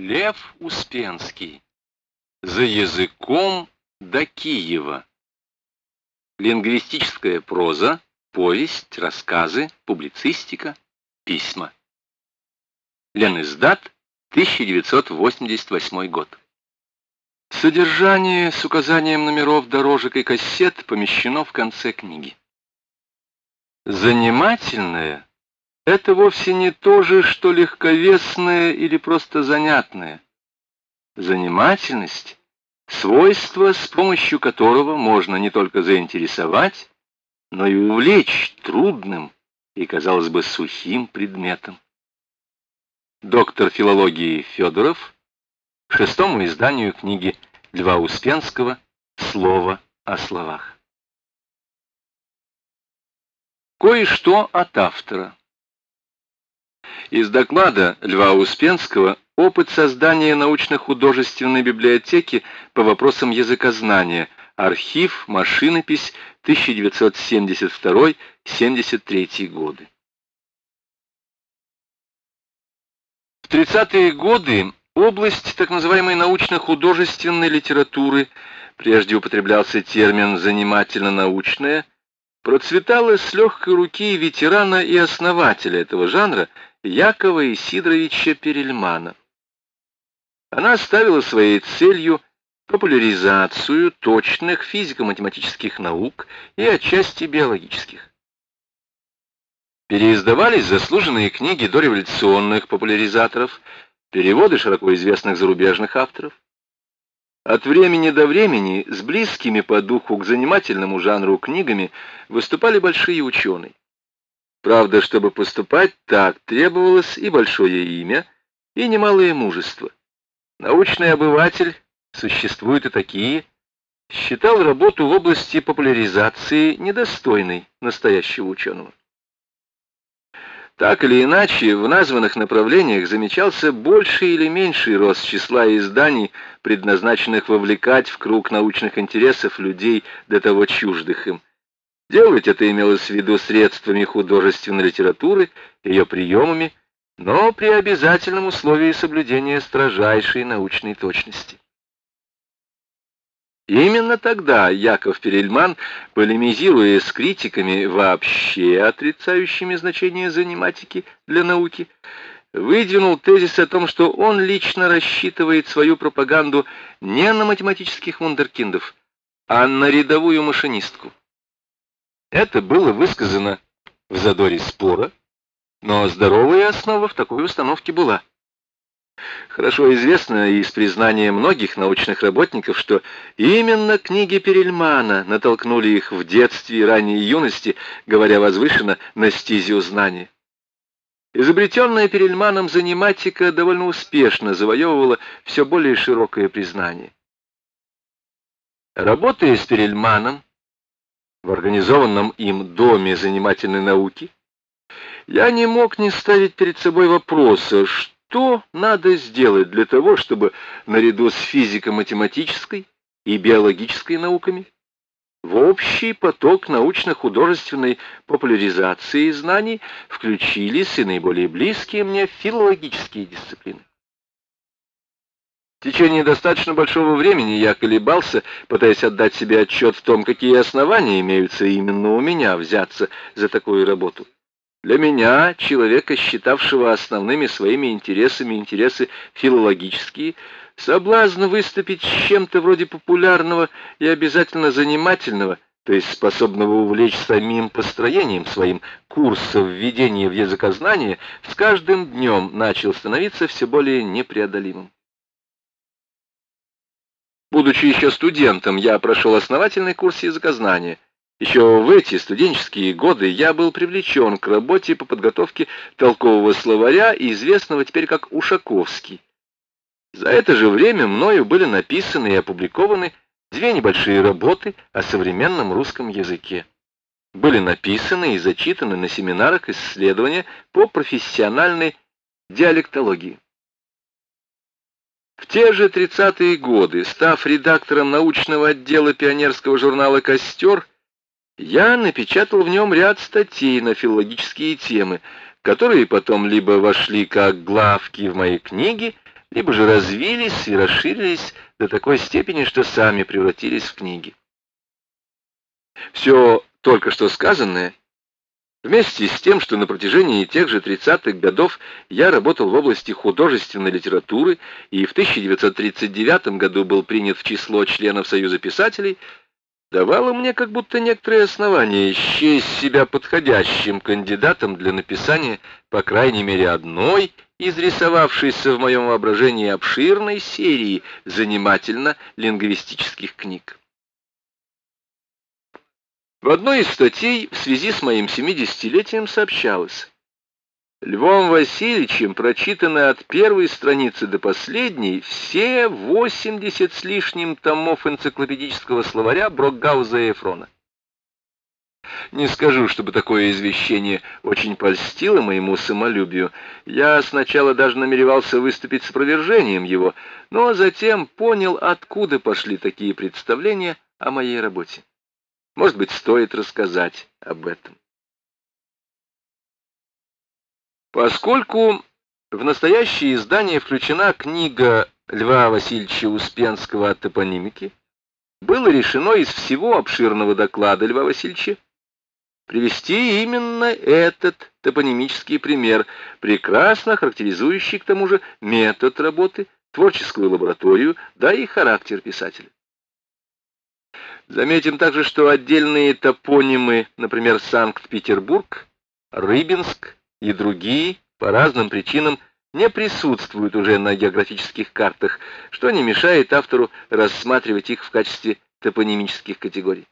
Лев Успенский. За языком до Киева. Лингвистическая проза, повесть, рассказы, публицистика, письма. Ленэздат, 1988 год. Содержание с указанием номеров дорожек и кассет помещено в конце книги. Занимательное — это вовсе не то же, что легковесное или просто занятное. Занимательность — свойство, с помощью которого можно не только заинтересовать, но и увлечь трудным и, казалось бы, сухим предметом. Доктор филологии Федоров шестому изданию книги Льва Успенского «Слово о словах». Кое-что от автора. Из доклада Льва Успенского «Опыт создания научно-художественной библиотеки по вопросам языкознания. Архив, машинопись, 1972-73 годы». В 30-е годы область так называемой научно-художественной литературы, прежде употреблялся термин «занимательно-научная», процветала с легкой руки ветерана и основателя этого жанра Якова Исидоровича Перельмана. Она ставила своей целью популяризацию точных физико-математических наук и отчасти биологических. Переиздавались заслуженные книги дореволюционных популяризаторов, переводы широко известных зарубежных авторов. От времени до времени с близкими по духу к занимательному жанру книгами выступали большие ученые. Правда, чтобы поступать так, требовалось и большое имя, и немалое мужество. Научный обыватель, существуют и такие, считал работу в области популяризации недостойной настоящего ученого. Так или иначе, в названных направлениях замечался больший или меньший рост числа изданий, предназначенных вовлекать в круг научных интересов людей, до того чуждых им. Делать это имелось в виду средствами художественной литературы, ее приемами, но при обязательном условии соблюдения строжайшей научной точности. Именно тогда Яков Перельман, полемизируя с критиками, вообще отрицающими значение заниматики для науки, выдвинул тезис о том, что он лично рассчитывает свою пропаганду не на математических вундеркиндов, а на рядовую машинистку. Это было высказано в задоре спора, но здоровая основа в такой установке была. Хорошо известно из признания многих научных работников, что именно книги Перельмана натолкнули их в детстве и ранней юности, говоря возвышенно, на стезию знания. Изобретенная Перельманом заниматика довольно успешно завоевывала все более широкое признание. Работая с Перельманом в организованном им Доме занимательной науки, я не мог не ставить перед собой вопроса, что надо сделать для того, чтобы наряду с физико-математической и биологической науками в общий поток научно-художественной популяризации знаний включились и наиболее близкие мне филологические дисциплины. В течение достаточно большого времени я колебался, пытаясь отдать себе отчет в том, какие основания имеются именно у меня взяться за такую работу. Для меня, человека, считавшего основными своими интересами интересы филологические, соблазн выступить с чем-то вроде популярного и обязательно занимательного, то есть способного увлечь самим построением своим курса введения в языкознание, с каждым днем начал становиться все более непреодолимым. Будучи еще студентом, я прошел основательный курс языкознания — еще в эти студенческие годы я был привлечен к работе по подготовке толкового словаря, известного теперь как Ушаковский. За это же время мною были написаны и опубликованы две небольшие работы о современном русском языке. Были написаны и зачитаны на семинарах исследования по профессиональной диалектологии. В те же 30-е годы, став редактором научного отдела пионерского журнала «Костер», я напечатал в нем ряд статей на филологические темы, которые потом либо вошли как главки в мои книги, либо же развились и расширились до такой степени, что сами превратились в книги. Все только что сказанное, вместе с тем, что на протяжении тех же 30-х годов я работал в области художественной литературы и в 1939 году был принят в число членов Союза писателей, давало мне как будто некоторые основания счесть себя подходящим кандидатом для написания, по крайней мере, одной из рисовавшейся в моем воображении обширной серии занимательно-лингвистических книг. В одной из статей в связи с моим семидесятилетием сообщалось, Львом Васильевичем прочитаны от первой страницы до последней все 80 с лишним томов энциклопедического словаря Брокгауза и Эфрона. Не скажу, чтобы такое извещение очень польстило моему самолюбию. Я сначала даже намеревался выступить с опровержением его, но затем понял, откуда пошли такие представления о моей работе. Может быть, стоит рассказать об этом. Поскольку в настоящее издание включена книга Льва Васильевича Успенского о топонимике, было решено из всего обширного доклада Льва Васильевича привести именно этот топонимический пример, прекрасно характеризующий к тому же метод работы, творческую лабораторию, да и характер писателя. Заметим также, что отдельные топонимы, например, Санкт-Петербург, Рыбинск и другие, по разным причинам, не присутствуют уже на географических картах, что не мешает автору рассматривать их в качестве топонимических категорий.